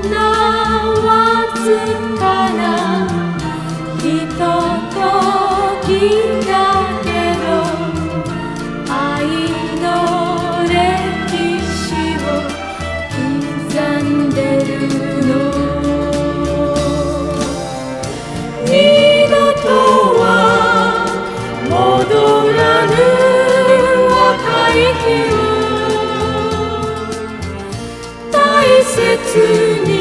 わずかなひととき tu